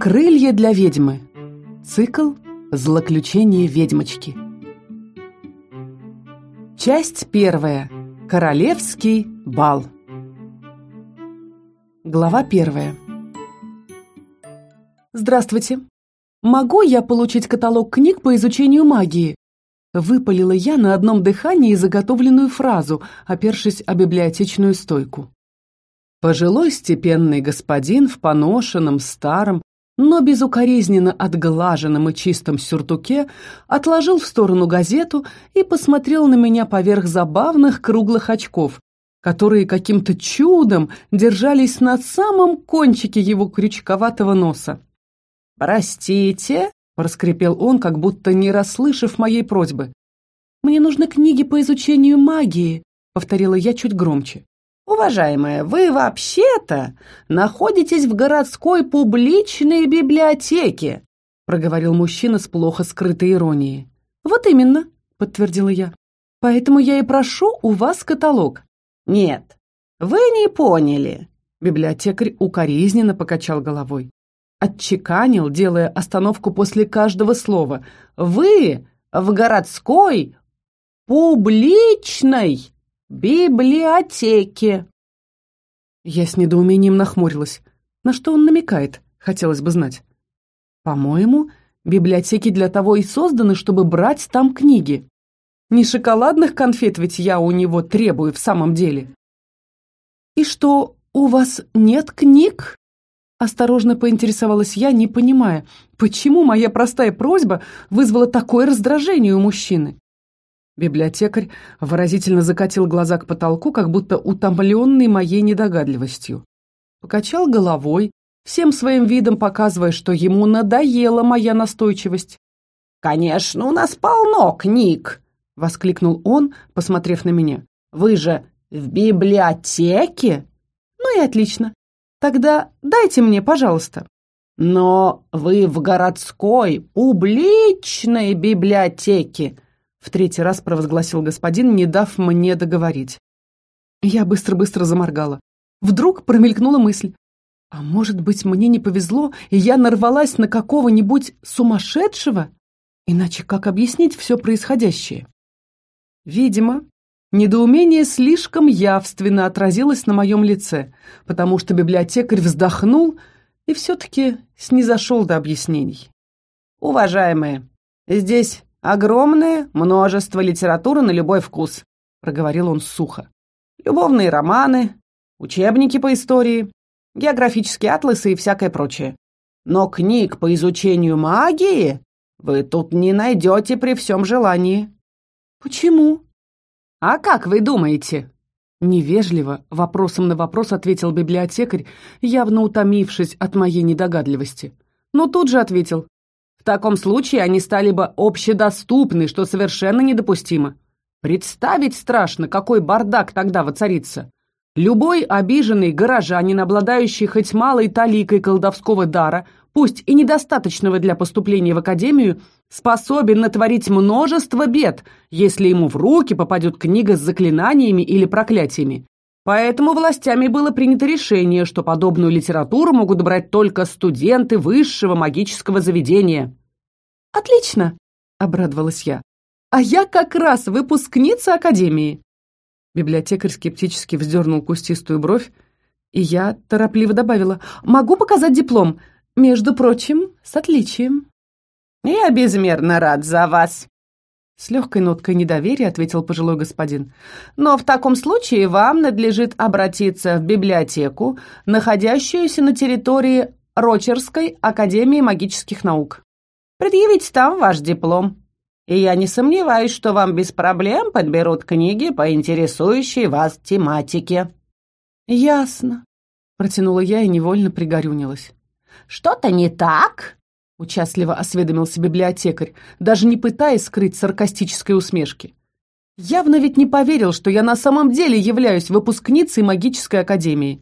Крылья для ведьмы. Цикл «Злоключение ведьмочки». Часть первая. Королевский бал. Глава первая. Здравствуйте. Могу я получить каталог книг по изучению магии? Выпалила я на одном дыхании заготовленную фразу, опершись о библиотечную стойку. Пожилой степенный господин в поношенном, старом, но безукоризненно отглаженном и чистом сюртуке отложил в сторону газету и посмотрел на меня поверх забавных круглых очков, которые каким-то чудом держались на самом кончике его крючковатого носа. «Простите», — проскрипел он, как будто не расслышав моей просьбы. «Мне нужны книги по изучению магии», — повторила я чуть громче. «Уважаемая, вы вообще-то находитесь в городской публичной библиотеке», проговорил мужчина с плохо скрытой иронией. «Вот именно», — подтвердила я. «Поэтому я и прошу у вас каталог». «Нет, вы не поняли», — библиотекарь укоризненно покачал головой. Отчеканил, делая остановку после каждого слова. «Вы в городской публичной библиотеке!» Я с недоумением нахмурилась. На что он намекает, хотелось бы знать. По-моему, библиотеки для того и созданы, чтобы брать там книги. Не шоколадных конфет ведь я у него требую в самом деле. «И что, у вас нет книг?» Осторожно поинтересовалась я, не понимая, почему моя простая просьба вызвала такое раздражение у мужчины. Библиотекарь выразительно закатил глаза к потолку, как будто утомленный моей недогадливостью. Покачал головой, всем своим видом показывая, что ему надоела моя настойчивость. «Конечно, у нас полно книг!» — воскликнул он, посмотрев на меня. «Вы же в библиотеке?» «Ну и отлично. Тогда дайте мне, пожалуйста». «Но вы в городской публичной библиотеке!» В третий раз провозгласил господин, не дав мне договорить. Я быстро-быстро заморгала. Вдруг промелькнула мысль. А может быть, мне не повезло, и я нарвалась на какого-нибудь сумасшедшего? Иначе как объяснить все происходящее? Видимо, недоумение слишком явственно отразилось на моем лице, потому что библиотекарь вздохнул и все-таки снизошел до объяснений. «Уважаемые, здесь Огромное множество литературы на любой вкус, проговорил он сухо. Любовные романы, учебники по истории, географические атласы и всякое прочее. Но книг по изучению магии вы тут не найдете при всем желании. Почему? А как вы думаете? Невежливо, вопросом на вопрос ответил библиотекарь, явно утомившись от моей недогадливости. Но тут же ответил. В таком случае они стали бы общедоступны, что совершенно недопустимо. Представить страшно, какой бардак тогда воцарится. Любой обиженный горожанин, обладающий хоть малой таликой колдовского дара, пусть и недостаточного для поступления в академию, способен натворить множество бед, если ему в руки попадет книга с заклинаниями или проклятиями. Поэтому властями было принято решение, что подобную литературу могут брать только студенты высшего магического заведения. «Отлично!» — обрадовалась я. «А я как раз выпускница Академии!» Библиотекарь скептически вздернул кустистую бровь, и я торопливо добавила «Могу показать диплом, между прочим, с отличием». «Я безмерно рад за вас», с легкой ноткой недоверия ответил пожилой господин. «Но в таком случае вам надлежит обратиться в библиотеку, находящуюся на территории Рочерской Академии магических наук. Предъявите там ваш диплом. И я не сомневаюсь, что вам без проблем подберут книги по интересующей вас тематике». «Ясно», — протянула я и невольно пригорюнилась. «Что-то не так?» Участливо осведомился библиотекарь, даже не пытаясь скрыть саркастической усмешки. Явно ведь не поверил, что я на самом деле являюсь выпускницей магической академии.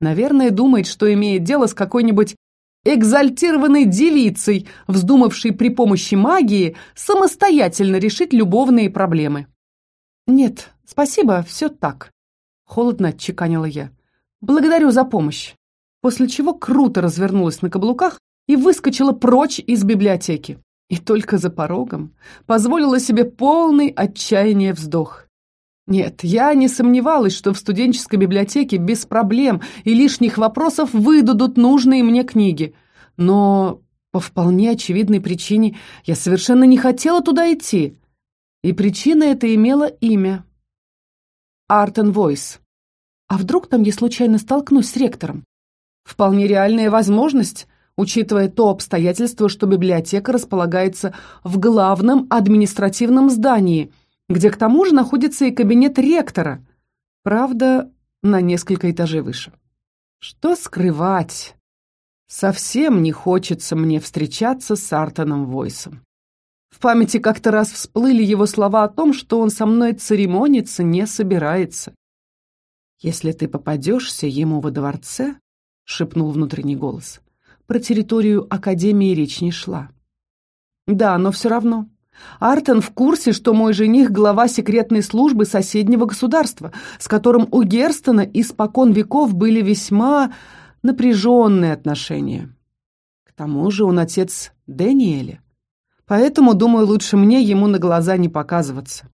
Наверное, думает, что имеет дело с какой-нибудь экзальтированной девицей, вздумавшей при помощи магии самостоятельно решить любовные проблемы. «Нет, спасибо, все так», — холодно отчеканила я. «Благодарю за помощь». После чего круто развернулась на каблуках и выскочила прочь из библиотеки. И только за порогом позволила себе полный отчаяния вздох. Нет, я не сомневалась, что в студенческой библиотеке без проблем и лишних вопросов выдадут нужные мне книги. Но по вполне очевидной причине я совершенно не хотела туда идти. И причина эта имела имя. Артен Войс. А вдруг там я случайно столкнусь с ректором? Вполне реальная возможность, учитывая то обстоятельство, что библиотека располагается в главном административном здании – где к тому же находится и кабинет ректора, правда, на несколько этажей выше. Что скрывать? Совсем не хочется мне встречаться с Артоном Войсом. В памяти как-то раз всплыли его слова о том, что он со мной церемониться не собирается. «Если ты попадешься ему во дворце», — шепнул внутренний голос, — про территорию Академии речь не шла. «Да, но все равно. Артен в курсе, что мой жених – глава секретной службы соседнего государства, с которым у Герстона испокон веков были весьма напряженные отношения. К тому же он отец Дэниеля. Поэтому, думаю, лучше мне ему на глаза не показываться.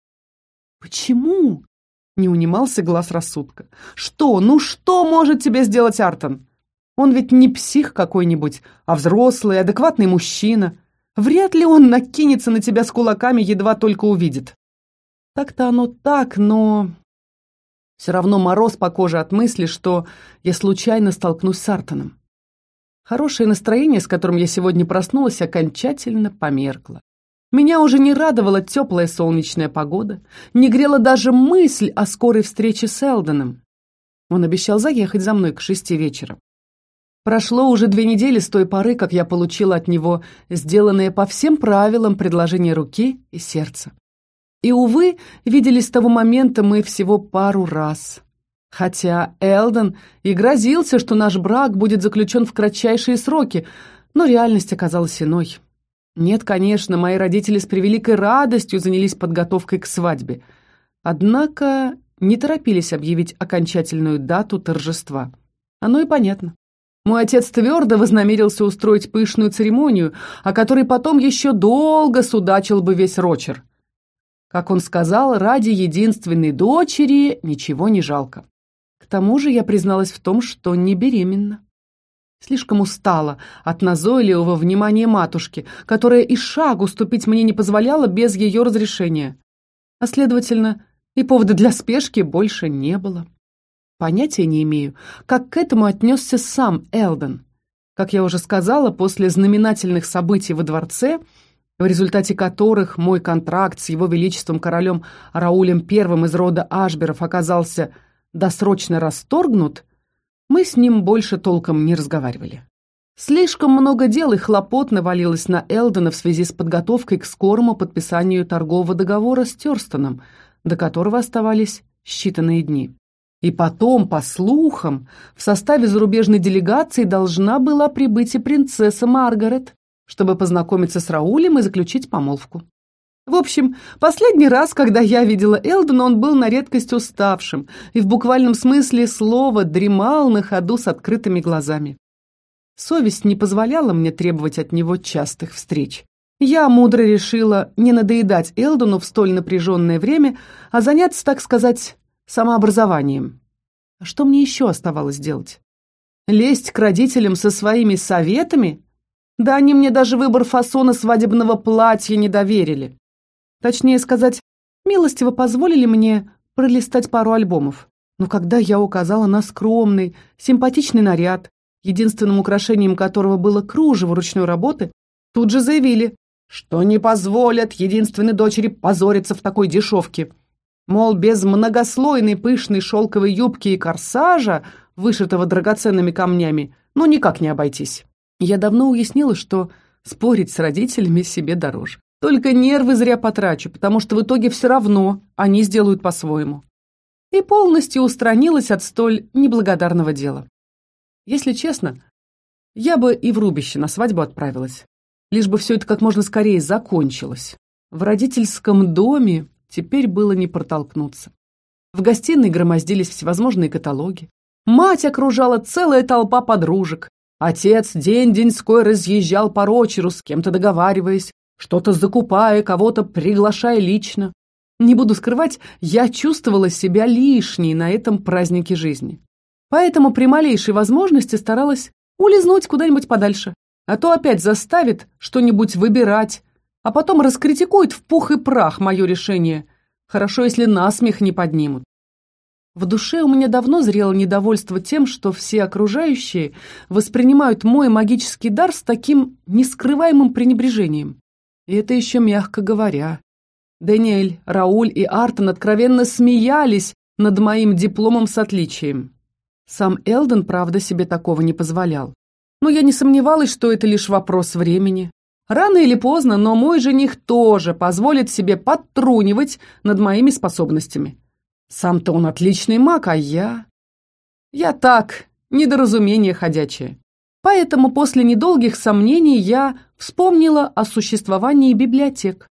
«Почему?» — не унимался глаз рассудка. «Что? Ну что может тебе сделать Артон? Он ведь не псих какой-нибудь, а взрослый, адекватный мужчина». Вряд ли он накинется на тебя с кулаками, едва только увидит. Так-то оно так, но... Все равно мороз по коже от мысли, что я случайно столкнусь с Артоном. Хорошее настроение, с которым я сегодня проснулась, окончательно померкло. Меня уже не радовала теплая солнечная погода, не грела даже мысль о скорой встрече с Элденом. Он обещал заехать за мной к шести вечера. Прошло уже две недели с той поры, как я получила от него сделанное по всем правилам предложение руки и сердца. И, увы, виделись с того момента мы всего пару раз. Хотя Элден и грозился, что наш брак будет заключен в кратчайшие сроки, но реальность оказалась иной. Нет, конечно, мои родители с превеликой радостью занялись подготовкой к свадьбе. Однако не торопились объявить окончательную дату торжества. Оно и понятно. Мой отец твердо вознамерился устроить пышную церемонию, о которой потом еще долго судачил бы весь Рочер. Как он сказал, ради единственной дочери ничего не жалко. К тому же я призналась в том, что не беременна. Слишком устала от назойливого внимания матушки, которая и шагу ступить мне не позволяла без ее разрешения. А следовательно, и повода для спешки больше не было. Понятия не имею, как к этому отнесся сам Элден. Как я уже сказала, после знаменательных событий во дворце, в результате которых мой контракт с его величеством королем Раулем I из рода Ашберов оказался досрочно расторгнут, мы с ним больше толком не разговаривали. Слишком много дел и хлопот навалилось на Элдена в связи с подготовкой к скорому подписанию торгового договора с Терстоном, до которого оставались считанные дни. И потом, по слухам, в составе зарубежной делегации должна была прибыть и принцесса Маргарет, чтобы познакомиться с Раулем и заключить помолвку. В общем, последний раз, когда я видела Элдона, он был на редкость уставшим и в буквальном смысле слова дремал на ходу с открытыми глазами. Совесть не позволяла мне требовать от него частых встреч. Я мудро решила не надоедать Элдону в столь напряженное время, а заняться, так сказать, самообразованием. А что мне еще оставалось делать? Лезть к родителям со своими советами? Да они мне даже выбор фасона свадебного платья не доверили. Точнее сказать, милостиво позволили мне пролистать пару альбомов. Но когда я указала на скромный, симпатичный наряд, единственным украшением которого было кружево ручной работы, тут же заявили, что не позволят единственной дочери позориться в такой дешевке. Мол, без многослойной пышной шелковой юбки и корсажа, вышитого драгоценными камнями, ну никак не обойтись. Я давно уяснила, что спорить с родителями себе дороже. Только нервы зря потрачу, потому что в итоге все равно они сделают по-своему. И полностью устранилась от столь неблагодарного дела. Если честно, я бы и в рубище на свадьбу отправилась. Лишь бы все это как можно скорее закончилось. В родительском доме Теперь было не протолкнуться. В гостиной громоздились всевозможные каталоги. Мать окружала целая толпа подружек. Отец день-деньской разъезжал по Рочеру, с кем-то договариваясь, что-то закупая, кого-то приглашая лично. Не буду скрывать, я чувствовала себя лишней на этом празднике жизни. Поэтому при малейшей возможности старалась улизнуть куда-нибудь подальше. А то опять заставит что-нибудь выбирать, а потом раскритикует в пух и прах мое решение. Хорошо, если насмех не поднимут. В душе у меня давно зрело недовольство тем, что все окружающие воспринимают мой магический дар с таким нескрываемым пренебрежением. И это еще мягко говоря. Даниэль, Рауль и Артон откровенно смеялись над моим дипломом с отличием. Сам Элден, правда, себе такого не позволял. Но я не сомневалась, что это лишь вопрос времени. Рано или поздно, но мой жених тоже позволит себе подтрунивать над моими способностями. Сам-то он отличный маг, а я... Я так, недоразумение ходячее. Поэтому после недолгих сомнений я вспомнила о существовании библиотек.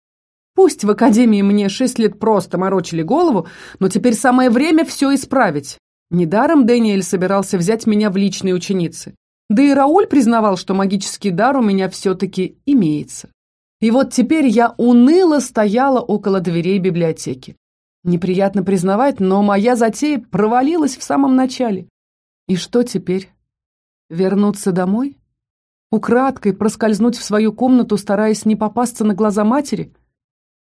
Пусть в академии мне шесть лет просто морочили голову, но теперь самое время все исправить. Недаром Дэниэль собирался взять меня в личные ученицы. Да и Рауль признавал, что магический дар у меня все-таки имеется. И вот теперь я уныло стояла около дверей библиотеки. Неприятно признавать, но моя затея провалилась в самом начале. И что теперь? Вернуться домой? Украдкой проскользнуть в свою комнату, стараясь не попасться на глаза матери?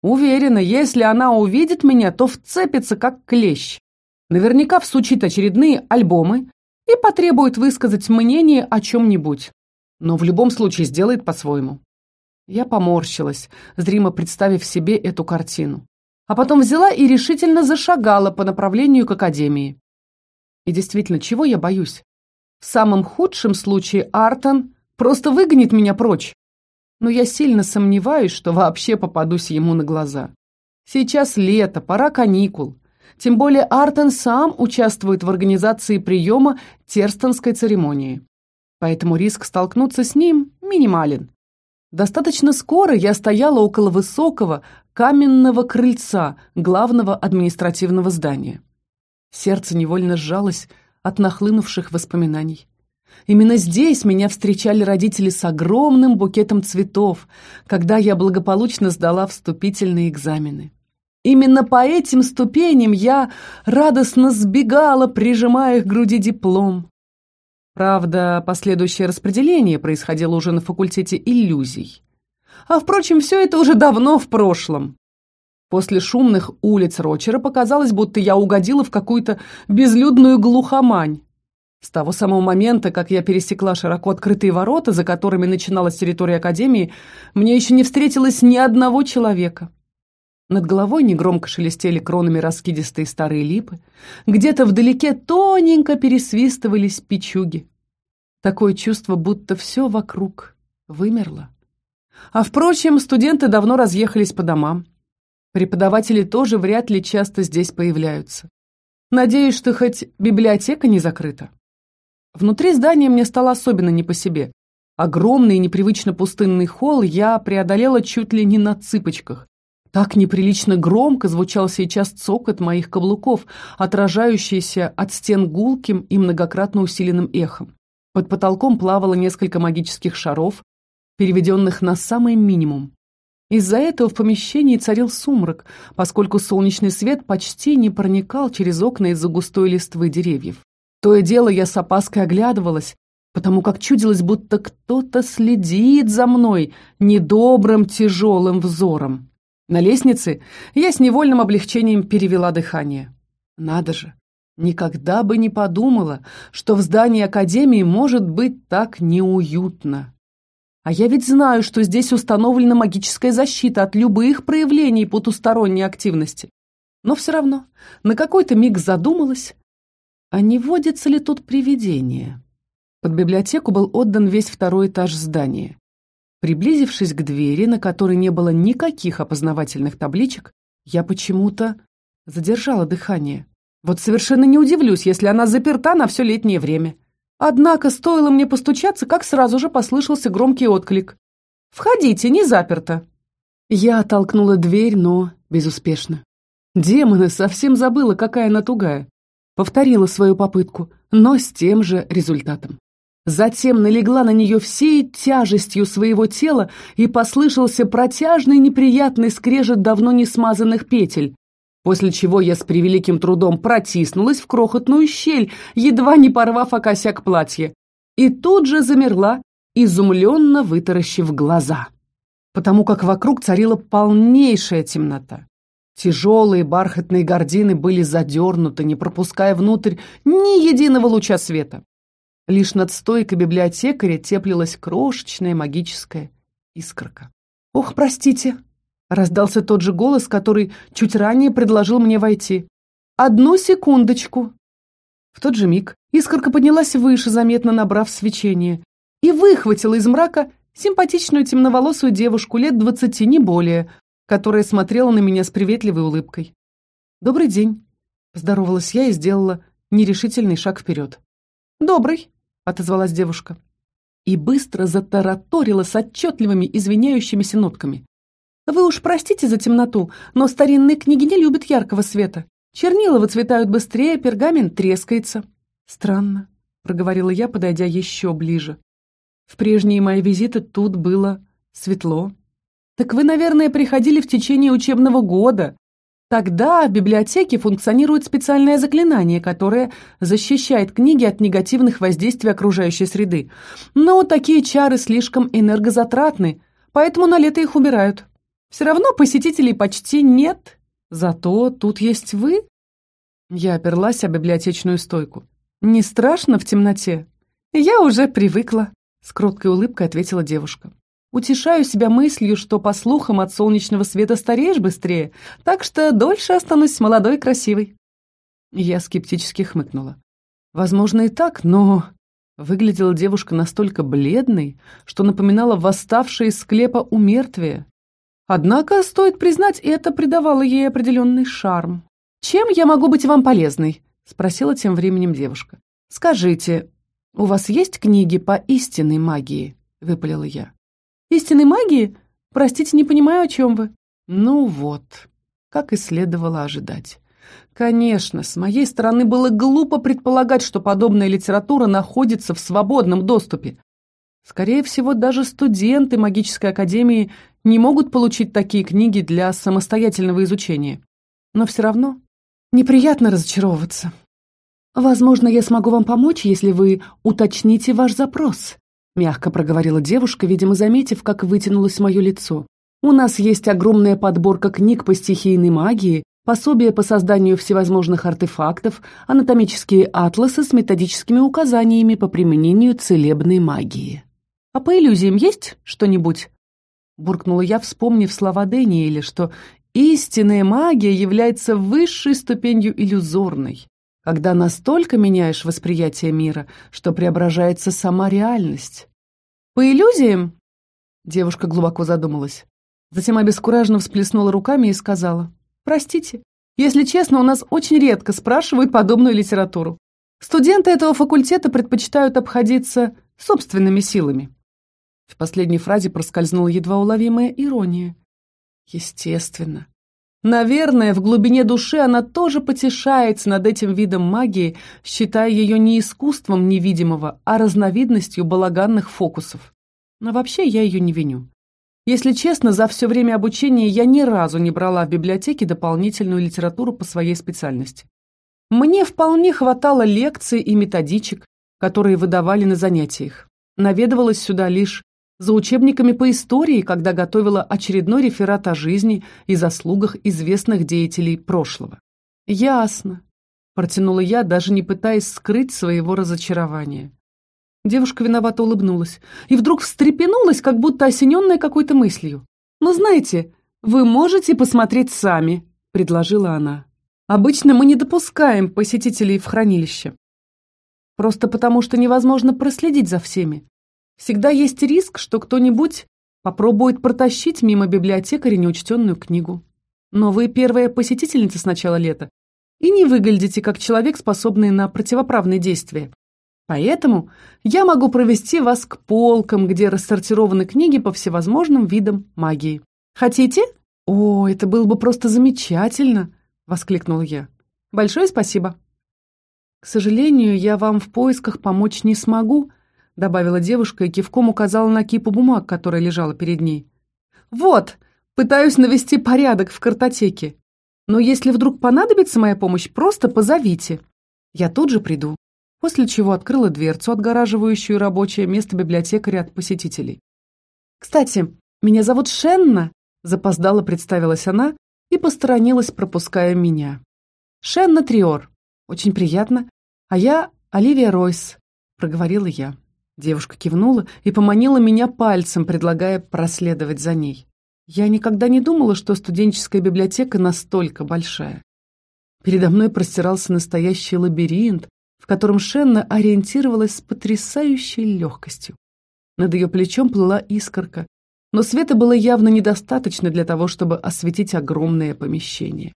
Уверена, если она увидит меня, то вцепится, как клещ. Наверняка всучит очередные альбомы и потребует высказать мнение о чем-нибудь. Но в любом случае сделает по-своему. Я поморщилась, зримо представив себе эту картину. А потом взяла и решительно зашагала по направлению к академии. И действительно, чего я боюсь? В самом худшем случае Артон просто выгонит меня прочь но я сильно сомневаюсь, что вообще попадусь ему на глаза. Сейчас лето, пора каникул. Тем более Артен сам участвует в организации приема терстонской церемонии. Поэтому риск столкнуться с ним минимален. Достаточно скоро я стояла около высокого каменного крыльца главного административного здания. Сердце невольно сжалось от нахлынувших воспоминаний. Именно здесь меня встречали родители с огромным букетом цветов, когда я благополучно сдала вступительные экзамены. Именно по этим ступеням я радостно сбегала, прижимая к груди диплом. Правда, последующее распределение происходило уже на факультете иллюзий. А, впрочем, все это уже давно в прошлом. После шумных улиц Рочера показалось, будто я угодила в какую-то безлюдную глухомань. С того самого момента, как я пересекла широко открытые ворота, за которыми начиналась территория Академии, мне еще не встретилось ни одного человека. Над головой негромко шелестели кронами раскидистые старые липы, где-то вдалеке тоненько пересвистывались печуги. Такое чувство, будто все вокруг вымерло. А, впрочем, студенты давно разъехались по домам. Преподаватели тоже вряд ли часто здесь появляются. Надеюсь, что хоть библиотека не закрыта. Внутри здания мне стало особенно не по себе. Огромный и непривычно пустынный холл я преодолела чуть ли не на цыпочках. Так неприлично громко звучал сейчас цокот моих каблуков, отражающийся от стен гулким и многократно усиленным эхом. Под потолком плавало несколько магических шаров, переведенных на самый минимум. Из-за этого в помещении царил сумрак, поскольку солнечный свет почти не проникал через окна из-за густой листвы деревьев. То и дело я с опаской оглядывалась, потому как чудилось, будто кто-то следит за мной недобрым тяжелым взором. На лестнице я с невольным облегчением перевела дыхание. Надо же, никогда бы не подумала, что в здании Академии может быть так неуютно. А я ведь знаю, что здесь установлена магическая защита от любых проявлений потусторонней активности. Но все равно на какой-то миг задумалась, а не водится ли тут привидение? Под библиотеку был отдан весь второй этаж здания. Приблизившись к двери, на которой не было никаких опознавательных табличек, я почему-то задержала дыхание. Вот совершенно не удивлюсь, если она заперта на все летнее время. Однако стоило мне постучаться, как сразу же послышался громкий отклик. «Входите, не заперто!» Я оттолкнула дверь, но безуспешно. Демоны, совсем забыла, какая она тугая. Повторила свою попытку, но с тем же результатом. Затем налегла на нее всей тяжестью своего тела и послышался протяжный неприятный скрежет давно не смазанных петель, после чего я с превеликим трудом протиснулась в крохотную щель, едва не порвав о косяк платья, и тут же замерла, изумленно вытаращив глаза, потому как вокруг царила полнейшая темнота. Тяжелые бархатные гардины были задернуты, не пропуская внутрь ни единого луча света. Лишь над стойкой библиотекаря теплилась крошечная магическая искорка. «Ох, простите!» Раздался тот же голос, который чуть ранее предложил мне войти. «Одну секундочку!» В тот же миг искорка поднялась выше, заметно набрав свечение, и выхватила из мрака симпатичную темноволосую девушку лет двадцати, не более, которая смотрела на меня с приветливой улыбкой. «Добрый день!» — поздоровалась я и сделала нерешительный шаг вперед. «Добрый!» — отозвалась девушка. И быстро затараторила с отчетливыми извиняющимися нотками. Вы уж простите за темноту, но старинные книги не любят яркого света. Чернила выцветают быстрее, пергамент трескается. Странно, проговорила я, подойдя еще ближе. В прежние мои визиты тут было светло. Так вы, наверное, приходили в течение учебного года. Тогда в библиотеке функционирует специальное заклинание, которое защищает книги от негативных воздействий окружающей среды. Но такие чары слишком энергозатратны, поэтому на лето их убирают. Все равно посетителей почти нет. Зато тут есть вы. Я оперлась о библиотечную стойку. Не страшно в темноте? Я уже привыкла, с кроткой улыбкой ответила девушка. Утешаю себя мыслью, что, по слухам, от солнечного света стареешь быстрее, так что дольше останусь молодой и красивой. Я скептически хмыкнула. Возможно и так, но... Выглядела девушка настолько бледной, что напоминала восставшее из склепа умертвие. Однако, стоит признать, это придавало ей определенный шарм. «Чем я могу быть вам полезной?» — спросила тем временем девушка. «Скажите, у вас есть книги по истинной магии?» — выпалила я. «Истинной магии? Простите, не понимаю, о чем вы». «Ну вот, как и следовало ожидать». Конечно, с моей стороны было глупо предполагать, что подобная литература находится в свободном доступе. Скорее всего, даже студенты магической академии не могут получить такие книги для самостоятельного изучения. Но все равно неприятно разочаровываться. «Возможно, я смогу вам помочь, если вы уточните ваш запрос», мягко проговорила девушка, видимо, заметив, как вытянулось мое лицо. «У нас есть огромная подборка книг по стихийной магии, пособия по созданию всевозможных артефактов, анатомические атласы с методическими указаниями по применению целебной магии. А по иллюзиям есть что-нибудь?» буркнула я, вспомнив слова Дэниеля, что истинная магия является высшей ступенью иллюзорной, когда настолько меняешь восприятие мира, что преображается сама реальность. По иллюзиям? Девушка глубоко задумалась. Затем обескураженно всплеснула руками и сказала, «Простите, если честно, у нас очень редко спрашивают подобную литературу. Студенты этого факультета предпочитают обходиться собственными силами. В последней фразе проскользнула едва уловимая ирония. Естественно. Наверное, в глубине души она тоже потешается над этим видом магии, считая ее не искусством невидимого, а разновидностью балаганных фокусов. Но вообще я ее не виню. Если честно, за все время обучения я ни разу не брала в библиотеке дополнительную литературу по своей специальности. Мне вполне хватало лекций и методичек, которые выдавали на занятиях. Наведывалась сюда лишь за учебниками по истории, когда готовила очередной реферат о жизни и заслугах известных деятелей прошлого. «Ясно», — протянула я, даже не пытаясь скрыть своего разочарования. Девушка виновато улыбнулась и вдруг встрепенулась, как будто осененная какой-то мыслью. «Ну, знаете, вы можете посмотреть сами», — предложила она. «Обычно мы не допускаем посетителей в хранилище. Просто потому, что невозможно проследить за всеми. Всегда есть риск, что кто-нибудь попробует протащить мимо библиотекаря неучтенную книгу. Но вы первая посетительница с начала лета и не выглядите как человек, способный на противоправные действия. Поэтому я могу провести вас к полкам, где рассортированы книги по всевозможным видам магии. Хотите? О, это было бы просто замечательно, воскликнул я. Большое спасибо. К сожалению, я вам в поисках помочь не смогу, — добавила девушка и кивком указала на кипу бумаг, которая лежала перед ней. «Вот, пытаюсь навести порядок в картотеке. Но если вдруг понадобится моя помощь, просто позовите. Я тут же приду». После чего открыла дверцу, отгораживающую рабочее место библиотекаря от посетителей. «Кстати, меня зовут Шенна», — запоздала представилась она и посторонилась, пропуская меня. «Шенна Триор. Очень приятно. А я Оливия Ройс», — проговорила я. Девушка кивнула и поманила меня пальцем, предлагая проследовать за ней. Я никогда не думала, что студенческая библиотека настолько большая. Передо мной простирался настоящий лабиринт, в котором Шенна ориентировалась с потрясающей легкостью. Над ее плечом плыла искорка, но света было явно недостаточно для того, чтобы осветить огромное помещение.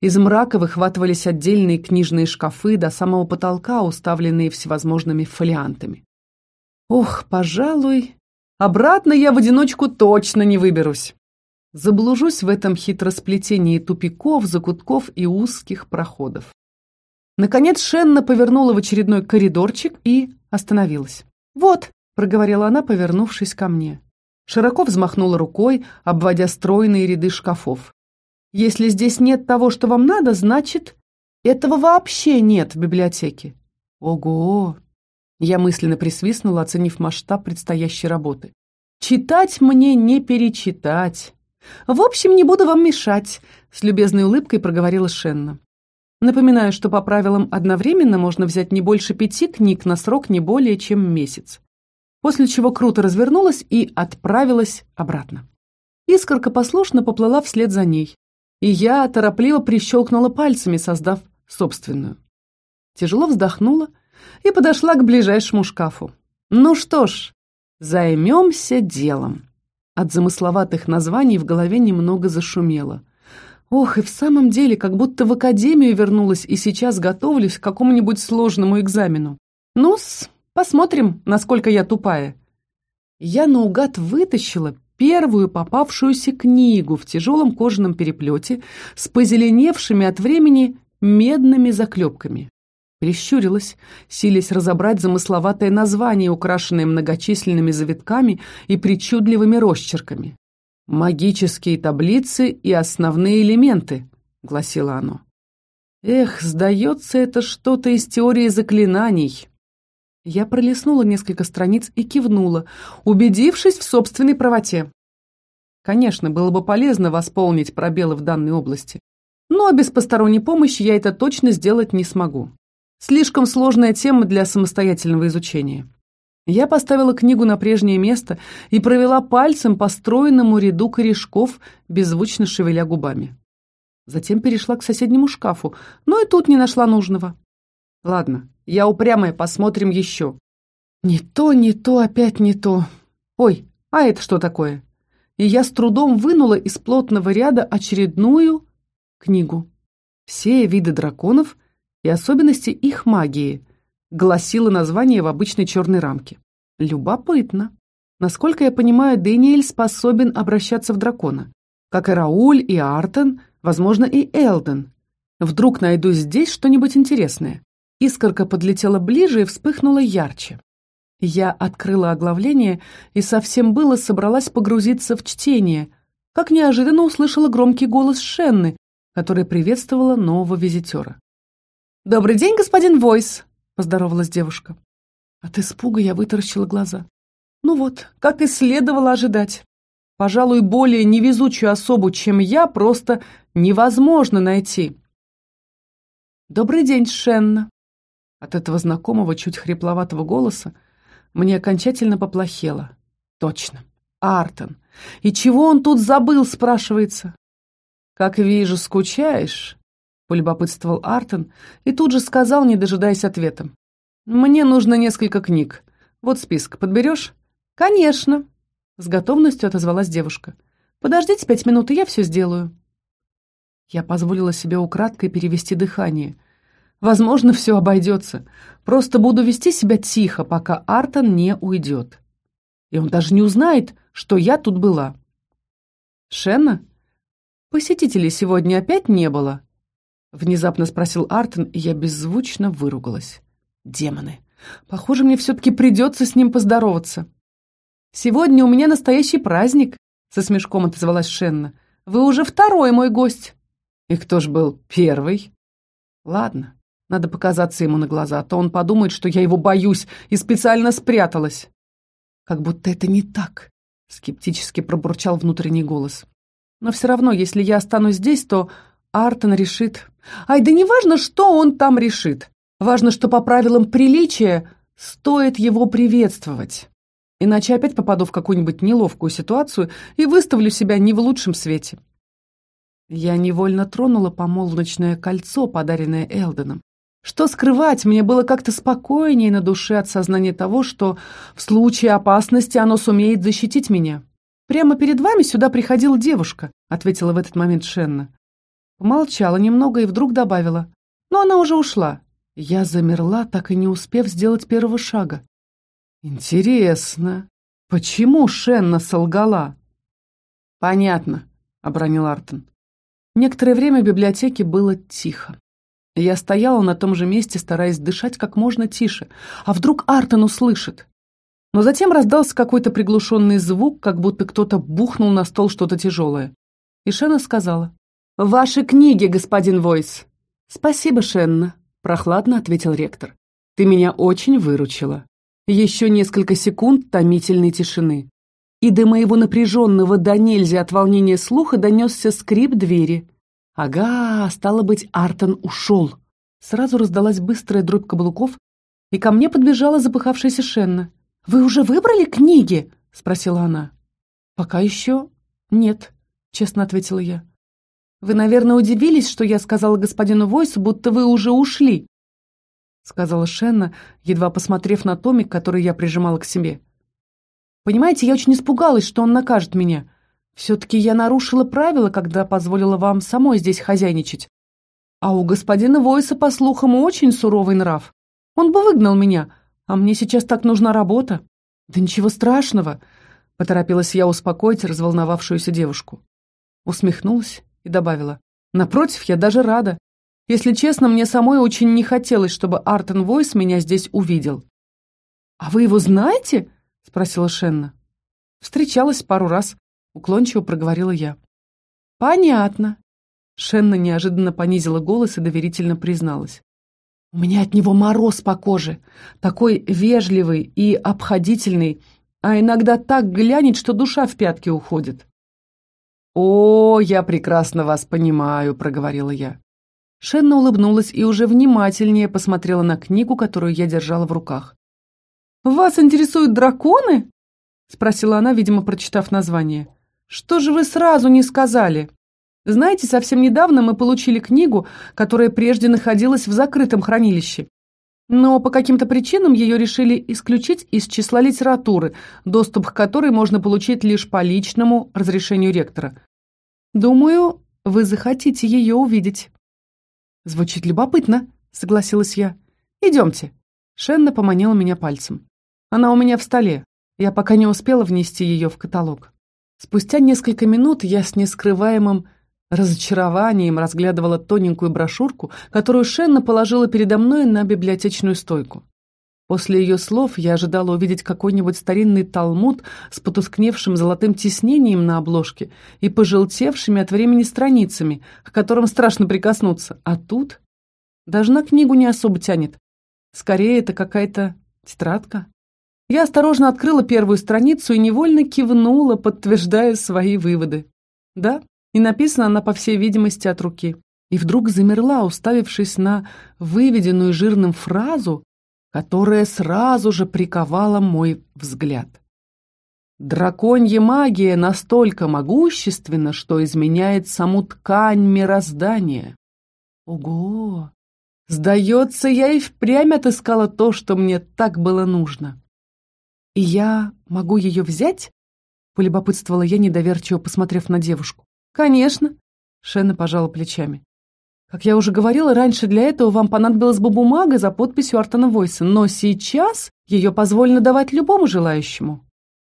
Из мрака выхватывались отдельные книжные шкафы до самого потолка, уставленные всевозможными фолиантами. Ох, пожалуй, обратно я в одиночку точно не выберусь. Заблужусь в этом хитросплетении тупиков, закутков и узких проходов. Наконец Шенна повернула в очередной коридорчик и остановилась. «Вот», — проговорила она, повернувшись ко мне. Широко взмахнула рукой, обводя стройные ряды шкафов. «Если здесь нет того, что вам надо, значит, этого вообще нет в библиотеке». «Ого!» Я мысленно присвистнула, оценив масштаб предстоящей работы. «Читать мне не перечитать». «В общем, не буду вам мешать», — с любезной улыбкой проговорила Шенна. «Напоминаю, что по правилам одновременно можно взять не больше пяти книг на срок не более чем месяц после чего круто развернулась и отправилась обратно. Искорка послушно поплыла вслед за ней, и я торопливо прищелкнула пальцами, создав собственную. Тяжело вздохнула и подошла к ближайшему шкафу. Ну что ж, займемся делом. От замысловатых названий в голове немного зашумело. Ох, и в самом деле, как будто в академию вернулась и сейчас готовлюсь к какому-нибудь сложному экзамену. Ну-с, Посмотрим, насколько я тупая. Я наугад вытащила первую попавшуюся книгу в тяжелом кожаном переплете с позеленевшими от времени медными заклепками. Прищурилась, силясь разобрать замысловатое название, украшенное многочисленными завитками и причудливыми росчерками. «Магические таблицы и основные элементы», — гласило оно. Эх, сдается это что-то из теории заклинаний. Я пролистнула несколько страниц и кивнула, убедившись в собственной правоте. Конечно, было бы полезно восполнить пробелы в данной области, но без посторонней помощи я это точно сделать не смогу. Слишком сложная тема для самостоятельного изучения. Я поставила книгу на прежнее место и провела пальцем по стройному ряду корешков, беззвучно шевеля губами. Затем перешла к соседнему шкафу, но и тут не нашла нужного. Ладно, я упрямая, посмотрим еще. Не то, не то, опять не то. Ой, а это что такое? И я с трудом вынула из плотного ряда очередную книгу. Все виды драконов и особенности их магии, гласило название в обычной черной рамке. Любопытно. Насколько я понимаю, Дэниэль способен обращаться в дракона. Как и Рауль, и Артен, возможно, и Элден. Вдруг найду здесь что-нибудь интересное. Искорка подлетела ближе и вспыхнула ярче. Я открыла оглавление и совсем было собралась погрузиться в чтение, как неожиданно услышала громкий голос Шенны, которая приветствовала нового визитера. «Добрый день, господин Войс!» — поздоровалась девушка. От испуга я вытаращила глаза. Ну вот, как и следовало ожидать. Пожалуй, более невезучую особу, чем я, просто невозможно найти. «Добрый день, Шенна!» От этого знакомого, чуть хрипловатого голоса мне окончательно поплохело. Точно, Артон. И чего он тут забыл, спрашивается? «Как вижу, скучаешь», — полюбопытствовал Артон и тут же сказал, не дожидаясь ответа. «Мне нужно несколько книг. Вот список. Подберешь?» «Конечно», — с готовностью отозвалась девушка. «Подождите пять минут, и я все сделаю». Я позволила себе украдкой перевести дыхание. Возможно, все обойдется. Просто буду вести себя тихо, пока Артон не уйдет. И он даже не узнает, что я тут была. «Шенна? Посетителей сегодня опять не было?» Внезапно спросил Артон, и я беззвучно выругалась. «Демоны! Похоже, мне все-таки придется с ним поздороваться. «Сегодня у меня настоящий праздник», — со смешком отозвалась Шенна. «Вы уже второй мой гость». «И кто ж был первый?» «Ладно, надо показаться ему на глаза, а то он подумает, что я его боюсь и специально спряталась». «Как будто это не так», — скептически пробурчал внутренний голос. «Но все равно, если я останусь здесь, то Артон решит... Ай, да не важно, что он там решит. Важно, что по правилам приличия стоит его приветствовать. Иначе опять попаду в какую-нибудь неловкую ситуацию и выставлю себя не в лучшем свете. Я невольно тронула помолвочное кольцо, подаренное Элденом. Что скрывать, мне было как-то спокойнее на душе от сознания того, что в случае опасности оно сумеет защитить меня. «Прямо перед вами сюда приходила девушка», — ответила в этот момент Шенна. Помолчала немного и вдруг добавила. «Но она уже ушла». Я замерла, так и не успев сделать первого шага. «Интересно, почему Шенна солгала?» «Понятно», — обронил Артон. Некоторое время в библиотеке было тихо. Я стояла на том же месте, стараясь дышать как можно тише. А вдруг Артон услышит? Но затем раздался какой-то приглушенный звук, как будто кто-то бухнул на стол что-то тяжелое. И Шенна сказала. «Ваши книги, господин Войс!» «Спасибо, Шенна», — прохладно ответил ректор. «Ты меня очень выручила». Еще несколько секунд томительной тишины. И до моего напряженного до нельзя от волнения слуха донесся скрип двери. Ага, стало быть, Артон ушел. Сразу раздалась быстрая дробь каблуков, и ко мне подбежала запыхавшаяся Шенна. «Вы уже выбрали книги?» — спросила она. «Пока еще нет», — честно ответила я. «Вы, наверное, удивились, что я сказала господину Войсу, будто вы уже ушли», — сказала Шенна, едва посмотрев на томик, который я прижимала к себе. «Понимаете, я очень испугалась, что он накажет меня. Все-таки я нарушила правила, когда позволила вам самой здесь хозяйничать. А у господина Войса, по слухам, очень суровый нрав. Он бы выгнал меня, а мне сейчас так нужна работа. Да ничего страшного, — поторопилась я успокоить разволновавшуюся девушку. Усмехнулась и добавила. Напротив, я даже рада. Если честно, мне самой очень не хотелось, чтобы Артен Войс меня здесь увидел. «А вы его знаете?» — спросила Шенна. Встречалась пару раз. Уклончиво проговорила я. «Понятно». Шенна неожиданно понизила голос и доверительно призналась. «У меня от него мороз по коже. Такой вежливый и обходительный, а иногда так глянет, что душа в пятки уходит». «О, я прекрасно вас понимаю», — проговорила я. Шенна улыбнулась и уже внимательнее посмотрела на книгу, которую я держала в руках. «Вас интересуют драконы?» — спросила она, видимо, прочитав название. Что же вы сразу не сказали? Знаете, совсем недавно мы получили книгу, которая прежде находилась в закрытом хранилище. Но по каким-то причинам ее решили исключить из числа литературы, доступ к которой можно получить лишь по личному разрешению ректора. Думаю, вы захотите ее увидеть. Звучит любопытно, согласилась я. Идемте. Шенна поманила меня пальцем. Она у меня в столе. Я пока не успела внести ее в каталог. Спустя несколько минут я с нескрываемым разочарованием разглядывала тоненькую брошюрку, которую Шенна положила передо мной на библиотечную стойку. После ее слов я ожидала увидеть какой-нибудь старинный талмуд с потускневшим золотым тиснением на обложке и пожелтевшими от времени страницами, к которым страшно прикоснуться. А тут даже на книгу не особо тянет. Скорее, это какая-то тетрадка. Я осторожно открыла первую страницу и невольно кивнула, подтверждая свои выводы. Да, и написана она, по всей видимости, от руки. И вдруг замерла, уставившись на выведенную жирным фразу, которая сразу же приковала мой взгляд. Драконья магия настолько могущественна, что изменяет саму ткань мироздания. Ого! Сдается, я и впрямь отыскала то, что мне так было нужно. «И я могу ее взять?» — полюбопытствовала я, недоверчиво посмотрев на девушку. «Конечно!» — Шенна пожала плечами. «Как я уже говорила, раньше для этого вам понадобилась бы бумага за подписью Артона Войса, но сейчас ее позволено давать любому желающему.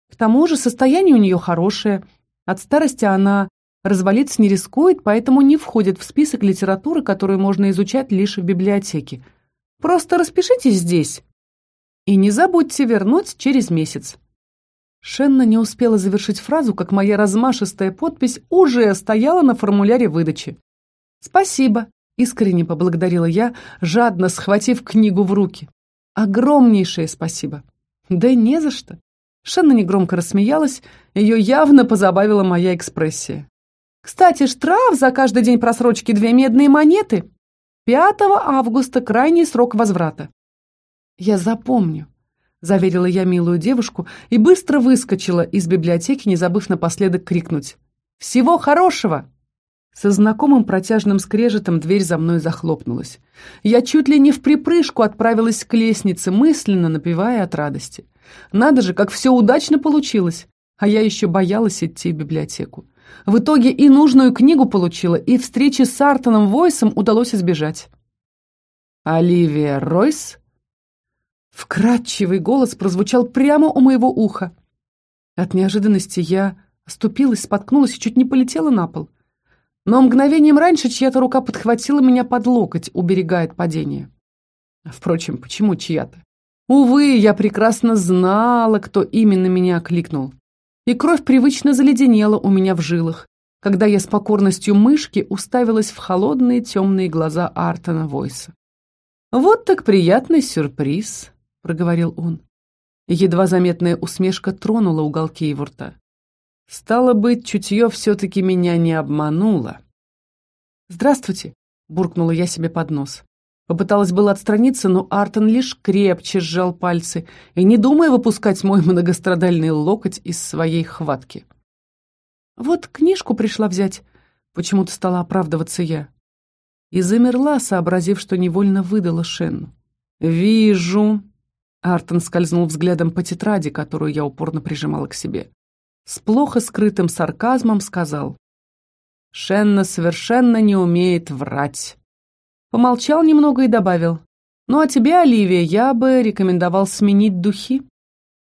К тому же состояние у нее хорошее, от старости она развалиться не рискует, поэтому не входит в список литературы, которую можно изучать лишь в библиотеке. Просто распишитесь здесь, И не забудьте вернуть через месяц». Шенна не успела завершить фразу, как моя размашистая подпись уже стояла на формуляре выдачи. «Спасибо», — искренне поблагодарила я, жадно схватив книгу в руки. «Огромнейшее спасибо». «Да не за что». Шенна негромко рассмеялась, ее явно позабавила моя экспрессия. «Кстати, штраф за каждый день просрочки две медные монеты. 5 августа крайний срок возврата». «Я запомню», — заверила я милую девушку и быстро выскочила из библиотеки, не забыв напоследок крикнуть. «Всего хорошего!» Со знакомым протяжным скрежетом дверь за мной захлопнулась. Я чуть ли не в припрыжку отправилась к лестнице, мысленно напевая от радости. Надо же, как все удачно получилось. А я еще боялась идти в библиотеку. В итоге и нужную книгу получила, и встречи с Артоном Войсом удалось избежать. «Оливия Ройс?» Вкрадчивый голос прозвучал прямо у моего уха. От неожиданности я оступилась, споткнулась и чуть не полетела на пол. Но мгновением раньше чья-то рука подхватила меня под локоть, уберегая от падения. Впрочем, почему чья-то? Увы, я прекрасно знала, кто именно меня окликнул. И кровь привычно заледенела у меня в жилах, когда я с покорностью мышки уставилась в холодные темные глаза Артона Войса. «Вот так приятный сюрприз», проговорил он. Едва заметная усмешка тронула уголки его рта. Стало быть, чутье все-таки меня не обмануло. «Здравствуйте», — буркнула я себе под нос. Попыталась было отстраниться, но Артон лишь крепче сжал пальцы и не думая выпускать мой многострадальный локоть из своей хватки. «Вот книжку пришла взять», — почему-то стала оправдываться я. И замерла, сообразив, что невольно выдала Шенну. «Вижу», Артон скользнул взглядом по тетради, которую я упорно прижимала к себе. С плохо скрытым сарказмом сказал. «Шенна совершенно не умеет врать». Помолчал немного и добавил. «Ну а тебе, Оливия, я бы рекомендовал сменить духи.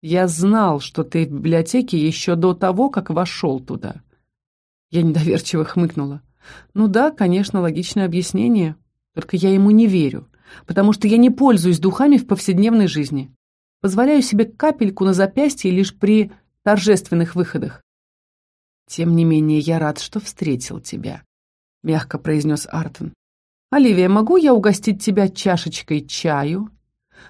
Я знал, что ты в библиотеке еще до того, как вошел туда». Я недоверчиво хмыкнула. «Ну да, конечно, логичное объяснение, только я ему не верю потому что я не пользуюсь духами в повседневной жизни. Позволяю себе капельку на запястье лишь при торжественных выходах. Тем не менее, я рад, что встретил тебя, — мягко произнес Артон. «Оливия, могу я угостить тебя чашечкой чаю?»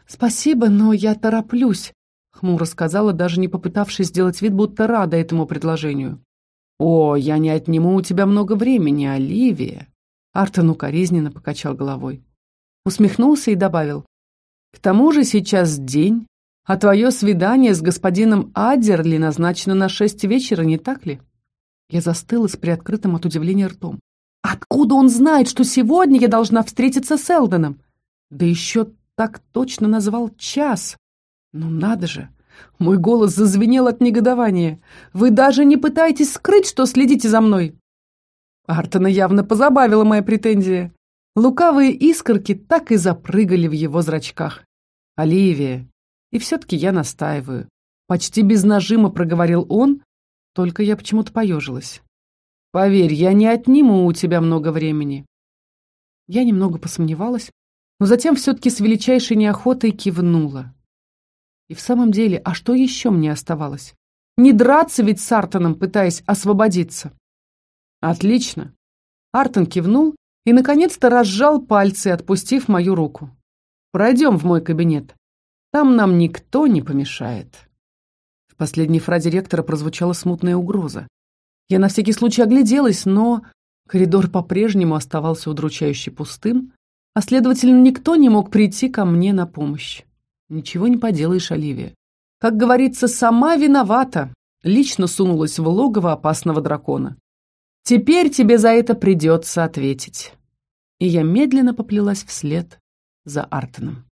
«Спасибо, но я тороплюсь», — хмуро сказала, даже не попытавшись сделать вид, будто рада этому предложению. «О, я не отниму у тебя много времени, Оливия!» Артон укоризненно покачал головой усмехнулся и добавил. «К тому же сейчас день, а твое свидание с господином Адерли назначено на шесть вечера, не так ли?» Я застыла с приоткрытым от удивления ртом. «Откуда он знает, что сегодня я должна встретиться с Элденом? Да еще так точно назвал час. Ну надо же!» Мой голос зазвенел от негодования. «Вы даже не пытаетесь скрыть, что следите за мной!» Артона явно позабавила моя претензия. Лукавые искорки так и запрыгали в его зрачках. «Оливия!» И все-таки я настаиваю. Почти без нажима проговорил он, только я почему-то поежилась. «Поверь, я не отниму у тебя много времени». Я немного посомневалась, но затем все-таки с величайшей неохотой кивнула. И в самом деле, а что еще мне оставалось? Не драться ведь с Артоном, пытаясь освободиться. Отлично. Артон кивнул и, наконец-то, разжал пальцы, отпустив мою руку. «Пройдем в мой кабинет. Там нам никто не помешает». В последней фразе ректора прозвучала смутная угроза. Я на всякий случай огляделась, но коридор по-прежнему оставался удручающе пустым, а, следовательно, никто не мог прийти ко мне на помощь. Ничего не поделаешь, Оливия. Как говорится, сама виновата. Лично сунулась в логово опасного дракона. Теперь тебе за это придется ответить. И я медленно поплелась вслед за Артоном.